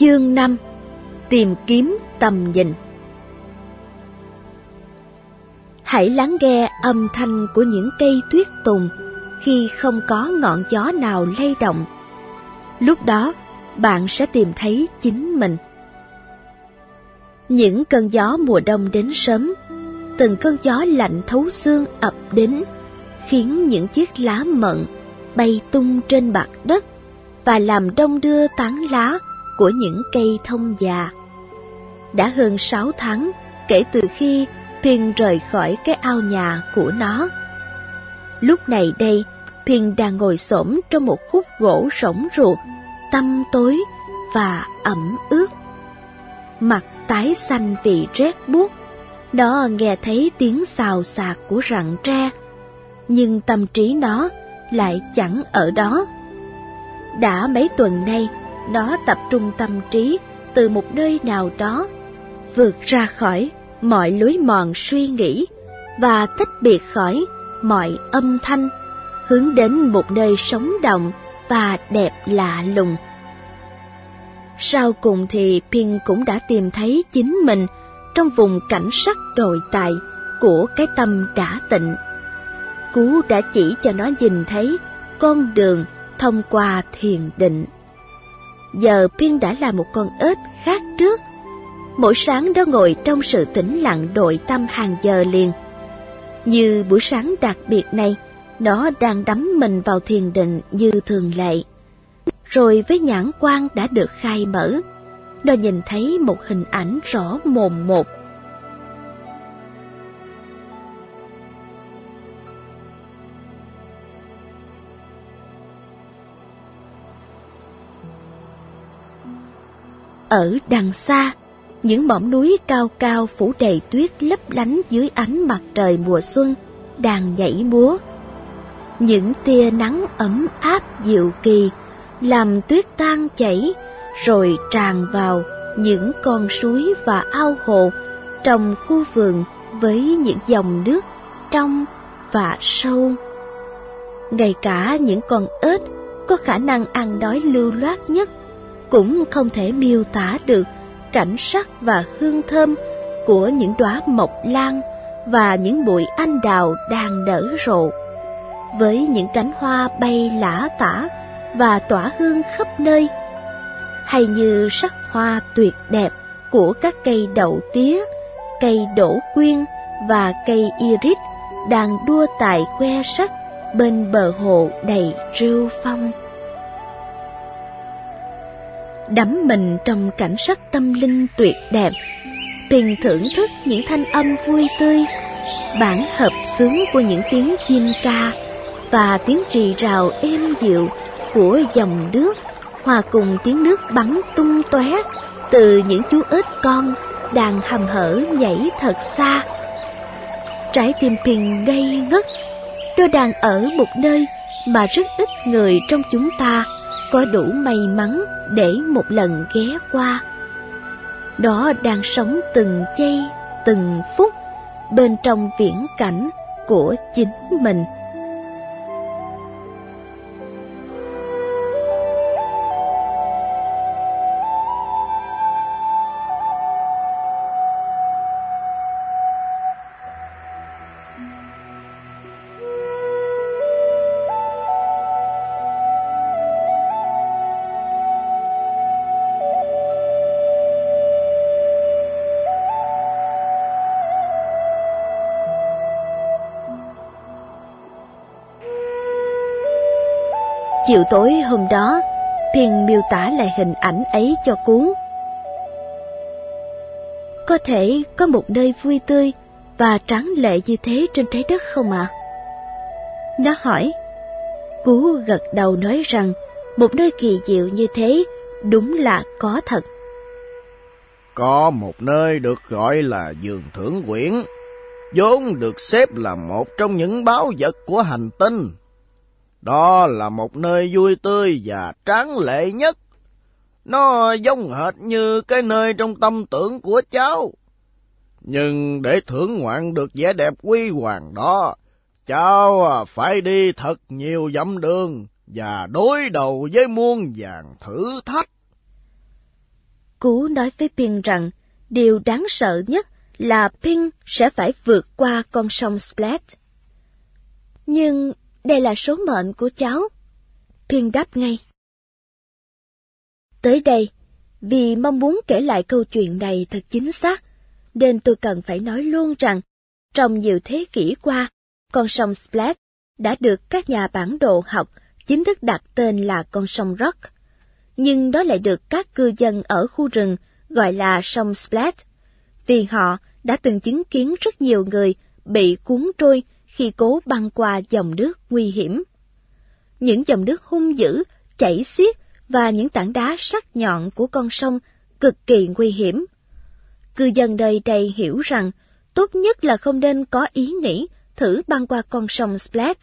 Chương 5 Tìm kiếm tầm nhìn Hãy lắng nghe âm thanh của những cây tuyết tùng khi không có ngọn gió nào lay động. Lúc đó, bạn sẽ tìm thấy chính mình. Những cơn gió mùa đông đến sớm, từng cơn gió lạnh thấu xương ập đến, khiến những chiếc lá mận bay tung trên mặt đất và làm đông đưa tán lá của những cây thông già. Đã hơn sáu tháng kể từ khi Pin rời khỏi cái ao nhà của nó. Lúc này đây, Pin đang ngồi xổm trong một khúc gỗ rỗng ruột, tăm tối và ẩm ướt. Mặt tái xanh vì rét buốt, nó nghe thấy tiếng xào xạc của rặng tre, nhưng tâm trí nó lại chẳng ở đó. Đã mấy tuần nay, nó tập trung tâm trí từ một nơi nào đó, vượt ra khỏi mọi lối mòn suy nghĩ và tách biệt khỏi mọi âm thanh, hướng đến một nơi sống động và đẹp lạ lùng. Sau cùng thì Pin cũng đã tìm thấy chính mình trong vùng cảnh sắc đồi tài của cái tâm đã tịnh. Cú đã chỉ cho nó nhìn thấy con đường thông qua thiền định. Giờ Pin đã là một con ếch khác trước. Mỗi sáng nó ngồi trong sự tĩnh lặng đội tâm hàng giờ liền. Như buổi sáng đặc biệt này, nó đang đắm mình vào thiền định như thường lệ. Rồi với nhãn quan đã được khai mở, nó nhìn thấy một hình ảnh rõ mồn một Ở đằng xa, những mỏm núi cao cao phủ đầy tuyết lấp lánh dưới ánh mặt trời mùa xuân đang nhảy múa. Những tia nắng ấm áp dịu kỳ làm tuyết tan chảy rồi tràn vào những con suối và ao hồ trong khu vườn với những dòng nước trong và sâu. Ngay cả những con ếch có khả năng ăn đói lưu loát nhất cũng không thể miêu tả được cảnh sắc và hương thơm của những đóa mộc lan và những bụi anh đào đang nở rộ. Với những cánh hoa bay lả tả và tỏa hương khắp nơi, hay như sắc hoa tuyệt đẹp của các cây đậu tía, cây đổ quyên và cây iris đang đua tài khoe sắc bên bờ hồ đầy rêu phong đắm mình trong cảnh sắc tâm linh tuyệt đẹp, tiền thưởng thức những thanh âm vui tươi, bản hợp xướng của những tiếng chim ca và tiếng rì rào êm dịu của dòng nước hòa cùng tiếng nước bắn tung tóe từ những chú ếch con đang hầm hở nhảy thật xa. Trái tim Pin gây ngất, đôi đang ở một nơi mà rất ít người trong chúng ta có đủ may mắn để một lần ghé qua. Đó đang sống từng giây, từng phút bên trong viễn cảnh của chính mình. Chiều tối hôm đó, Thiên miêu tả lại hình ảnh ấy cho cuốn. Có thể có một nơi vui tươi và tráng lệ như thế trên trái đất không ạ? À? Nó hỏi. Cú gật đầu nói rằng một nơi kỳ diệu như thế đúng là có thật. Có một nơi được gọi là giường thưởng quyển, vốn được xếp là một trong những báo vật của hành tinh. Đó là một nơi vui tươi và tráng lệ nhất. Nó giống hệt như cái nơi trong tâm tưởng của cháu. Nhưng để thưởng ngoạn được vẻ đẹp quy hoàng đó, cháu à, phải đi thật nhiều dặm đường và đối đầu với muôn vàng thử thách. Cú nói với Pin rằng điều đáng sợ nhất là Pin sẽ phải vượt qua con sông Splat. Nhưng đây là số mệnh của cháu. Thiên đáp ngay. Tới đây, vì mong muốn kể lại câu chuyện này thật chính xác, nên tôi cần phải nói luôn rằng, trong nhiều thế kỷ qua, con sông Splat đã được các nhà bản đồ học chính thức đặt tên là con sông Rock. Nhưng đó lại được các cư dân ở khu rừng gọi là sông Splat, vì họ đã từng chứng kiến rất nhiều người bị cuốn trôi khi cố băng qua dòng nước nguy hiểm. Những dòng nước hung dữ, chảy xiết và những tảng đá sắc nhọn của con sông cực kỳ nguy hiểm. Cư dân nơi đây hiểu rằng tốt nhất là không nên có ý nghĩ thử băng qua con sông Splat.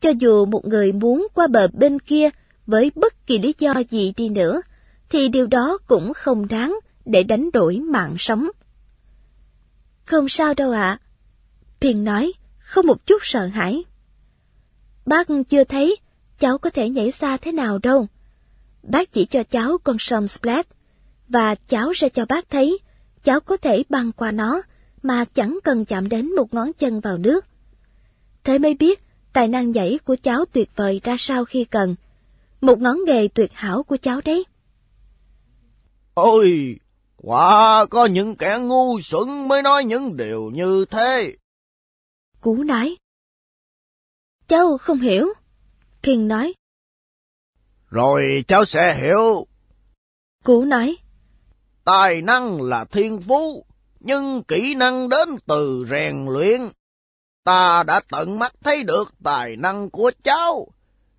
Cho dù một người muốn qua bờ bên kia với bất kỳ lý do gì đi nữa, thì điều đó cũng không đáng để đánh đổi mạng sống. Không sao đâu ạ. À. Phiền nói, không một chút sợ hãi. Bác chưa thấy cháu có thể nhảy xa thế nào đâu. Bác chỉ cho cháu con sông Splat, và cháu sẽ cho bác thấy cháu có thể băng qua nó mà chẳng cần chạm đến một ngón chân vào nước. Thế mới biết tài năng nhảy của cháu tuyệt vời ra sao khi cần. Một ngón nghề tuyệt hảo của cháu đấy. Ôi, quả có những kẻ ngu xuẩn mới nói những điều như thế. Cú nói. Cháu không hiểu. Phiền nói. Rồi cháu sẽ hiểu. Cú nói. Tài năng là thiên phú, nhưng kỹ năng đến từ rèn luyện. Ta đã tận mắt thấy được tài năng của cháu,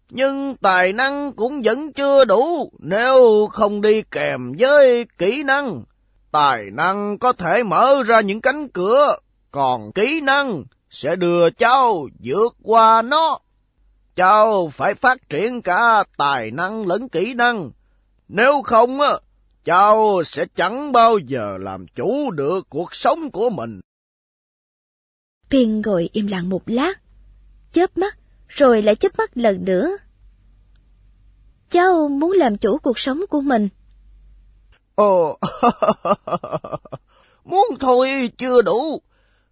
nhưng tài năng cũng vẫn chưa đủ nếu không đi kèm với kỹ năng. Tài năng có thể mở ra những cánh cửa, còn kỹ năng sẽ đưa cháu vượt qua nó. Cháu phải phát triển cả tài năng lẫn kỹ năng. Nếu không, cháu sẽ chẳng bao giờ làm chủ được cuộc sống của mình. Phiên ngồi im lặng một lát, chớp mắt, rồi lại chớp mắt lần nữa. Cháu muốn làm chủ cuộc sống của mình. Ồ, muốn thôi chưa đủ.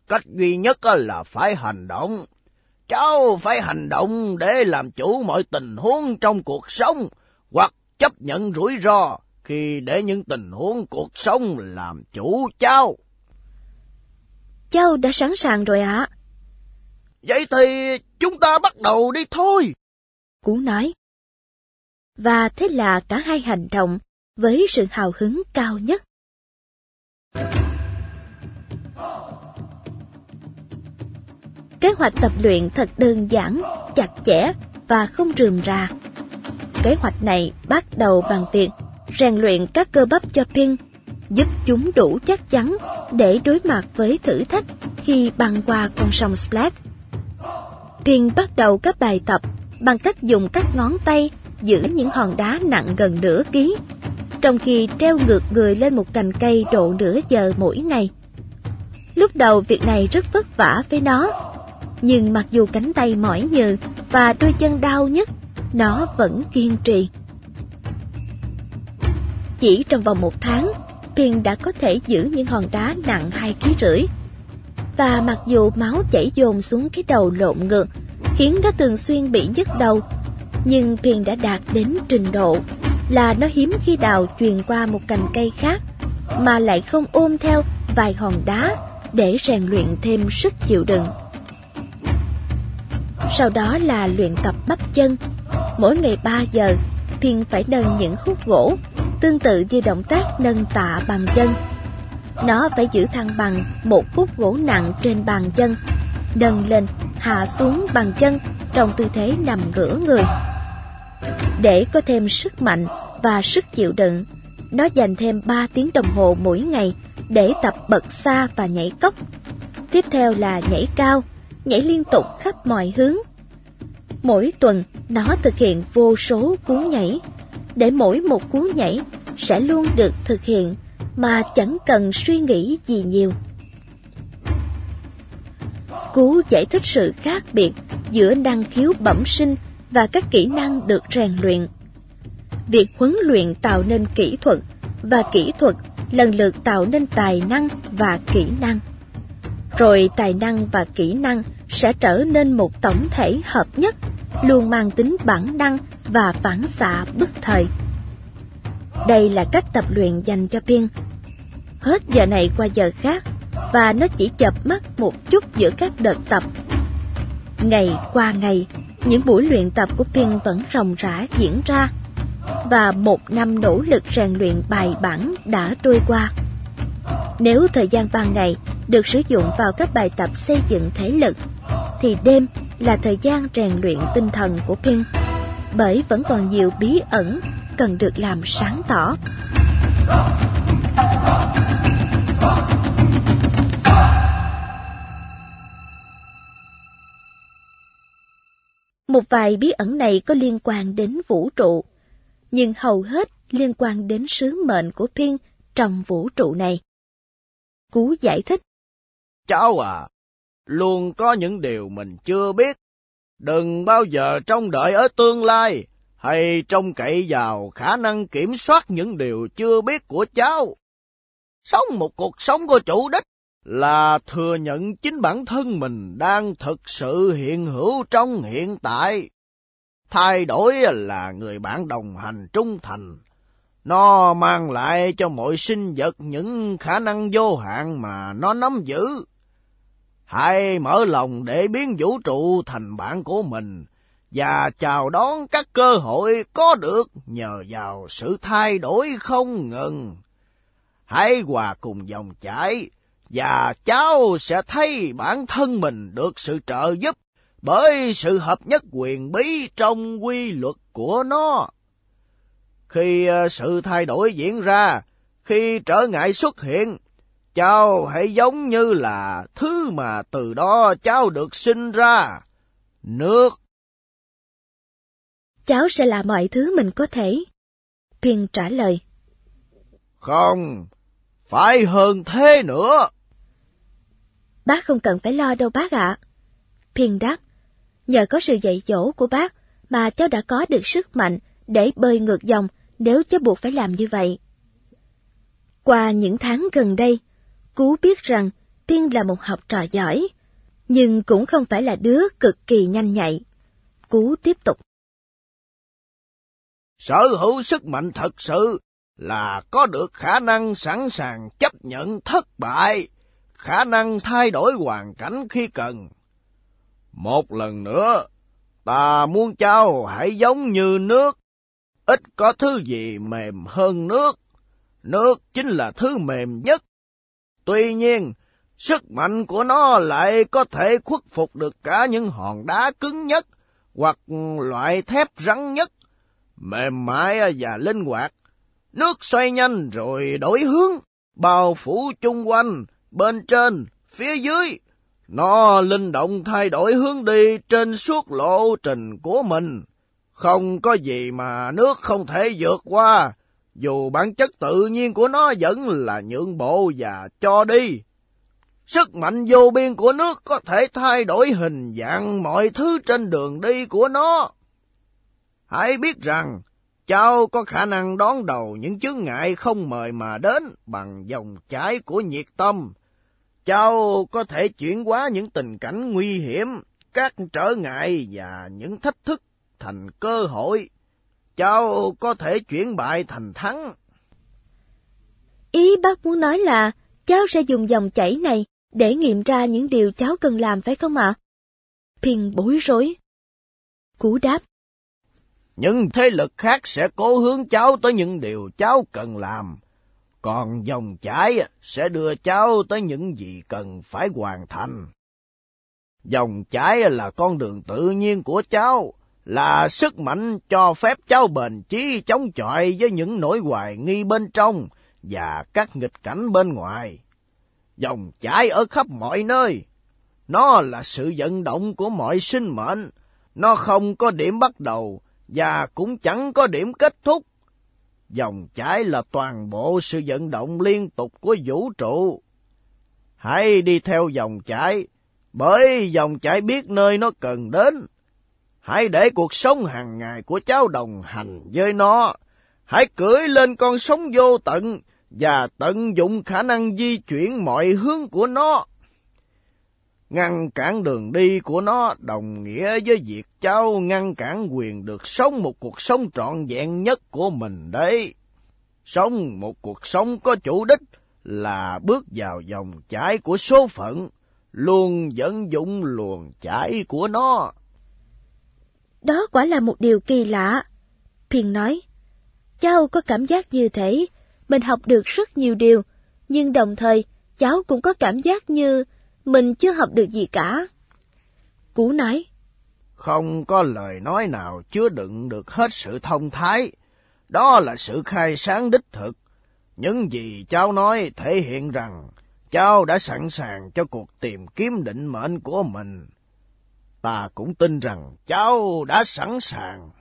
Cách duy nhất là phải hành động. Cháu phải hành động để làm chủ mọi tình huống trong cuộc sống, hoặc chấp nhận rủi ro khi để những tình huống cuộc sống làm chủ cháu. Cháu đã sẵn sàng rồi ạ. Vậy thì chúng ta bắt đầu đi thôi. Cú nói. Và thế là cả hai hành động với sự hào hứng cao nhất. Kế hoạch tập luyện thật đơn giản, chặt chẽ và không rườm rà. Kế hoạch này bắt đầu bằng việc rèn luyện các cơ bắp cho Pin, giúp chúng đủ chắc chắn để đối mặt với thử thách khi băng qua con sông Splat. Pin bắt đầu các bài tập bằng cách dùng các ngón tay giữ những hòn đá nặng gần nửa ký, trong khi treo ngược người lên một cành cây độ nửa giờ mỗi ngày. Lúc đầu việc này rất vất vả với nó, nhưng mặc dù cánh tay mỏi nhừ và đôi chân đau nhất, nó vẫn kiên trì. Chỉ trong vòng một tháng, Pin đã có thể giữ những hòn đá nặng hai ký rưỡi. Và mặc dù máu chảy dồn xuống cái đầu lộn ngược, khiến nó thường xuyên bị nhức đầu, nhưng Pin đã đạt đến trình độ là nó hiếm khi đào truyền qua một cành cây khác, mà lại không ôm theo vài hòn đá để rèn luyện thêm sức chịu đựng. Sau đó là luyện tập bắp chân. Mỗi ngày 3 giờ, Thiên phải nâng những khúc gỗ, tương tự như động tác nâng tạ bằng chân. Nó phải giữ thăng bằng một khúc gỗ nặng trên bàn chân, nâng lên, hạ xuống bằng chân trong tư thế nằm ngửa người. Để có thêm sức mạnh và sức chịu đựng, nó dành thêm 3 tiếng đồng hồ mỗi ngày để tập bật xa và nhảy cốc. Tiếp theo là nhảy cao, nhảy liên tục khắp mọi hướng. Mỗi tuần, nó thực hiện vô số cú nhảy, để mỗi một cú nhảy sẽ luôn được thực hiện mà chẳng cần suy nghĩ gì nhiều. Cú giải thích sự khác biệt giữa năng khiếu bẩm sinh và các kỹ năng được rèn luyện. Việc huấn luyện tạo nên kỹ thuật và kỹ thuật lần lượt tạo nên tài năng và kỹ năng. Rồi tài năng và kỹ năng sẽ trở nên một tổng thể hợp nhất, luôn mang tính bản năng và phản xạ bất thời. Đây là cách tập luyện dành cho Pin. Hết giờ này qua giờ khác, và nó chỉ chập mắt một chút giữa các đợt tập. Ngày qua ngày, những buổi luyện tập của Pin vẫn ròng rã diễn ra, và một năm nỗ lực rèn luyện bài bản đã trôi qua. Nếu thời gian ban ngày được sử dụng vào các bài tập xây dựng thể lực, thì đêm là thời gian rèn luyện tinh thần của Pin, bởi vẫn còn nhiều bí ẩn cần được làm sáng tỏ. Một vài bí ẩn này có liên quan đến vũ trụ, nhưng hầu hết liên quan đến sứ mệnh của Pin trong vũ trụ này. Cú giải thích. Cháu à, luôn có những điều mình chưa biết. Đừng bao giờ trông đợi ở tương lai, hay trông cậy vào khả năng kiểm soát những điều chưa biết của cháu. Sống một cuộc sống có chủ đích là thừa nhận chính bản thân mình đang thực sự hiện hữu trong hiện tại. Thay đổi là người bạn đồng hành trung thành. Nó mang lại cho mọi sinh vật những khả năng vô hạn mà nó nắm giữ. Hãy mở lòng để biến vũ trụ thành bạn của mình và chào đón các cơ hội có được nhờ vào sự thay đổi không ngừng. Hãy hòa cùng dòng chảy, và cháu sẽ thấy bản thân mình được sự trợ giúp bởi sự hợp nhất quyền bí trong quy luật của nó. Khi ờ, sự thay đổi diễn ra, khi trở ngại xuất hiện, cháu hãy giống như là thứ mà từ đó cháu được sinh ra. Nước. Cháu sẽ làm mọi thứ mình có thể. Pin trả lời. Không, phải hơn thế nữa. Bác không cần phải lo đâu bác ạ. À. Phiền đáp, nhờ có sự dạy dỗ của bác mà cháu đã có được sức mạnh để bơi ngược dòng nếu cháu buộc phải làm như vậy. Qua những tháng gần đây, Cú biết rằng Tiên là một học trò giỏi, nhưng cũng không phải là đứa cực kỳ nhanh nhạy. Cú tiếp tục. Sở hữu sức mạnh thật sự là có được khả năng sẵn sàng chấp nhận thất bại khả năng thay đổi hoàn cảnh khi cần. Một lần nữa, ta muốn cháu hãy giống như nước, ít có thứ gì mềm hơn nước. Nước chính là thứ mềm nhất. Tuy nhiên, sức mạnh của nó lại có thể khuất phục được cả những hòn đá cứng nhất hoặc loại thép rắn nhất, mềm mại và linh hoạt. Nước xoay nhanh rồi đổi hướng, bao phủ chung quanh, bên trên, phía dưới. Nó linh động thay đổi hướng đi trên suốt lộ trình của mình. Không có gì mà nước không thể vượt qua, dù bản chất tự nhiên của nó vẫn là nhượng bộ và cho đi. Sức mạnh vô biên của nước có thể thay đổi hình dạng mọi thứ trên đường đi của nó. Hãy biết rằng, cháu có khả năng đón đầu những chướng ngại không mời mà đến bằng dòng chảy của nhiệt tâm, Cháu có thể chuyển hóa những tình cảnh nguy hiểm, các trở ngại và những thách thức thành cơ hội. Cháu có thể chuyển bại thành thắng. Ý bác muốn nói là cháu sẽ dùng dòng chảy này để nghiệm ra những điều cháu cần làm phải không ạ? À? Phiền bối rối. Cú đáp. Những thế lực khác sẽ cố hướng cháu tới những điều cháu cần làm. Còn dòng chảy sẽ đưa cháu tới những gì cần phải hoàn thành. Dòng chảy là con đường tự nhiên của cháu, là sức mạnh cho phép cháu bền chí chống chọi với những nỗi hoài nghi bên trong và các nghịch cảnh bên ngoài. Dòng chảy ở khắp mọi nơi. Nó là sự vận động của mọi sinh mệnh. Nó không có điểm bắt đầu và cũng chẳng có điểm kết thúc. Dòng chảy là toàn bộ sự vận động liên tục của vũ trụ. Hãy đi theo dòng chảy, bởi dòng chảy biết nơi nó cần đến. Hãy để cuộc sống hàng ngày của cháu đồng hành với nó. hãy cưỡi lên con sóng vô tận và tận dụng khả năng di chuyển mọi hướng của nó. Ngăn cản đường đi của nó đồng nghĩa với việc cháu ngăn cản quyền được sống một cuộc sống trọn vẹn nhất của mình đấy. Sống một cuộc sống có chủ đích là bước vào dòng chảy của số phận, luôn dẫn dụng luồng chảy của nó. Đó quả là một điều kỳ lạ. Phiền nói, cháu có cảm giác như thế, mình học được rất nhiều điều, nhưng đồng thời cháu cũng có cảm giác như mình chưa học được gì cả. Cú nói, Không có lời nói nào chứa đựng được hết sự thông thái. Đó là sự khai sáng đích thực. Những gì cháu nói thể hiện rằng cháu đã sẵn sàng cho cuộc tìm kiếm định mệnh của mình. Ta cũng tin rằng cháu đã sẵn sàng.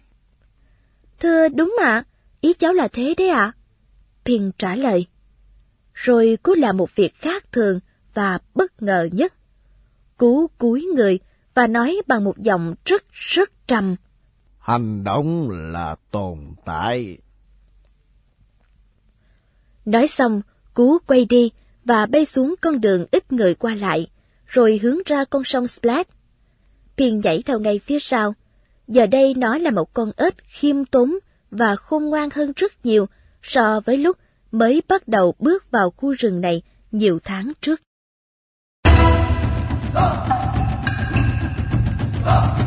Thưa đúng ạ, ý cháu là thế đấy ạ. À? Phiền trả lời. Rồi cú làm một việc khác thường và bất ngờ nhất. Cú cúi người và nói bằng một giọng rất rất trầm. Hành động là tồn tại. Nói xong, cú quay đi và bay xuống con đường ít người qua lại, rồi hướng ra con sông Splat. Phiền nhảy theo ngay phía sau. Giờ đây nó là một con ếch khiêm tốn và khôn ngoan hơn rất nhiều so với lúc mới bắt đầu bước vào khu rừng này nhiều tháng trước. Stop. Stop.